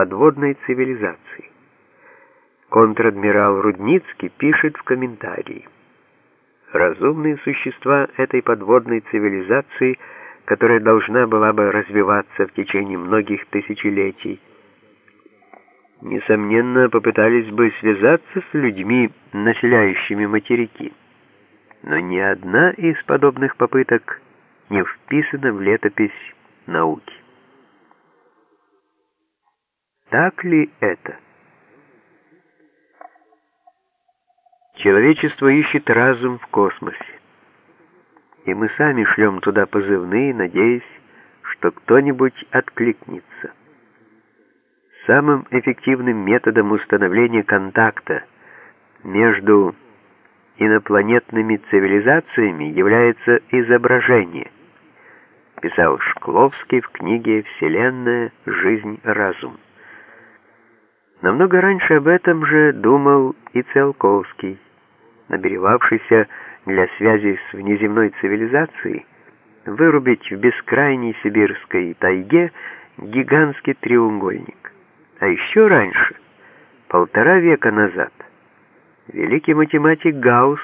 подводной цивилизации. Контр-адмирал Рудницкий пишет в комментарии. Разумные существа этой подводной цивилизации, которая должна была бы развиваться в течение многих тысячелетий, несомненно, попытались бы связаться с людьми, населяющими материки. Но ни одна из подобных попыток не вписана в летопись науки. Так ли это? Человечество ищет разум в космосе. И мы сами шлем туда позывные, надеясь, что кто-нибудь откликнется. Самым эффективным методом установления контакта между инопланетными цивилизациями является изображение, писал Шкловский в книге «Вселенная. Жизнь. Разум». Намного раньше об этом же думал и Циолковский, наберевавшийся для связи с внеземной цивилизацией вырубить в бескрайней сибирской тайге гигантский треугольник. А еще раньше, полтора века назад, великий математик Гаусс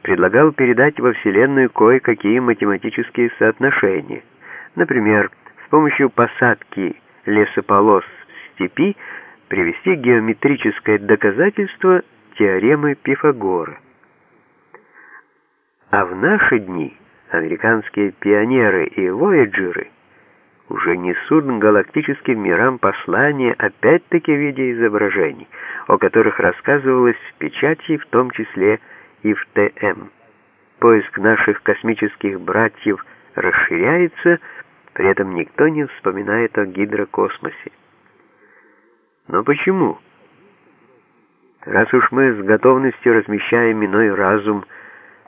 предлагал передать во Вселенную кое-какие математические соотношения. Например, с помощью посадки лесополос в степи привести геометрическое доказательство теоремы Пифагора. А в наши дни американские пионеры и вояджеры уже несут галактическим мирам послания опять-таки в виде изображений, о которых рассказывалось в печати, в том числе и в ТМ. Поиск наших космических братьев расширяется, при этом никто не вспоминает о гидрокосмосе. Но почему? Раз уж мы с готовностью размещаем иной разум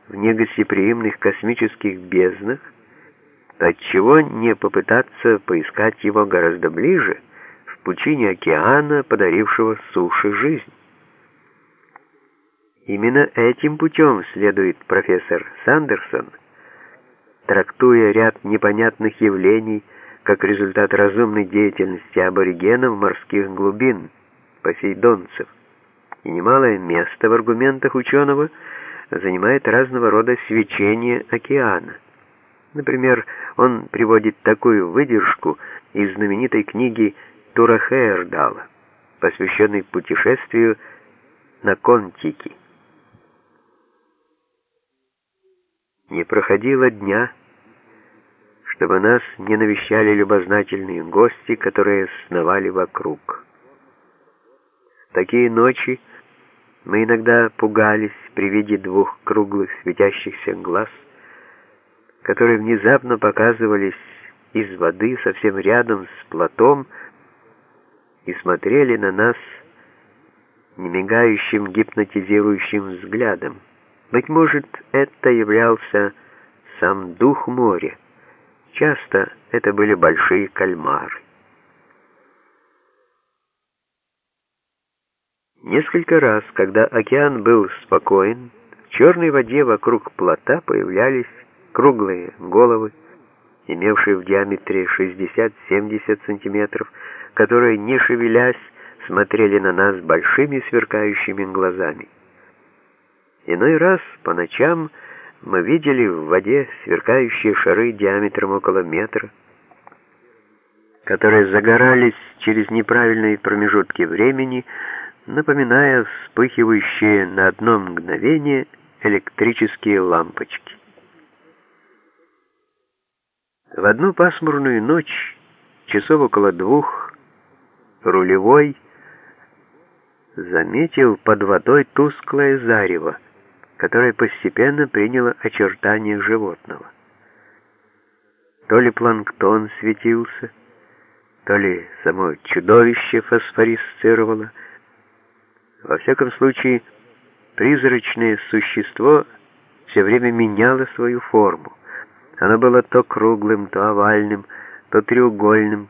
в негостеприимных космических безднах, отчего не попытаться поискать его гораздо ближе, в пучине океана, подарившего суше жизнь? Именно этим путем следует профессор Сандерсон, трактуя ряд непонятных явлений, как результат разумной деятельности аборигенов морских глубин, посейдонцев. И немалое место в аргументах ученого занимает разного рода свечение океана. Например, он приводит такую выдержку из знаменитой книги Тура Хейердала, посвященной путешествию на Контики. Не проходило дня, чтобы нас не навещали любознательные гости, которые сновали вокруг. В такие ночи мы иногда пугались при виде двух круглых светящихся глаз, которые внезапно показывались из воды совсем рядом с плотом и смотрели на нас немигающим гипнотизирующим взглядом. Быть может, это являлся сам дух моря, Часто это были большие кальмары. Несколько раз, когда океан был спокоен, в черной воде вокруг плота появлялись круглые головы, имевшие в диаметре 60-70 сантиметров, которые, не шевелясь, смотрели на нас большими сверкающими глазами. Иной раз по ночам мы видели в воде сверкающие шары диаметром около метра, которые загорались через неправильные промежутки времени, напоминая вспыхивающие на одно мгновение электрические лампочки. В одну пасмурную ночь, часов около двух, рулевой заметил под водой тусклое зарево, которое постепенно приняло очертания животного. То ли планктон светился, то ли само чудовище фосфорисцировало. Во всяком случае, призрачное существо все время меняло свою форму. Оно было то круглым, то овальным, то треугольным,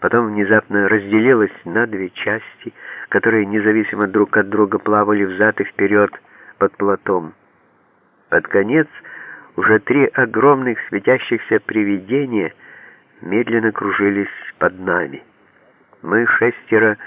потом внезапно разделилось на две части, которые независимо друг от друга плавали взад и вперед, под плотом. Под конец уже три огромных светящихся привидения медленно кружились под нами. Мы шестеро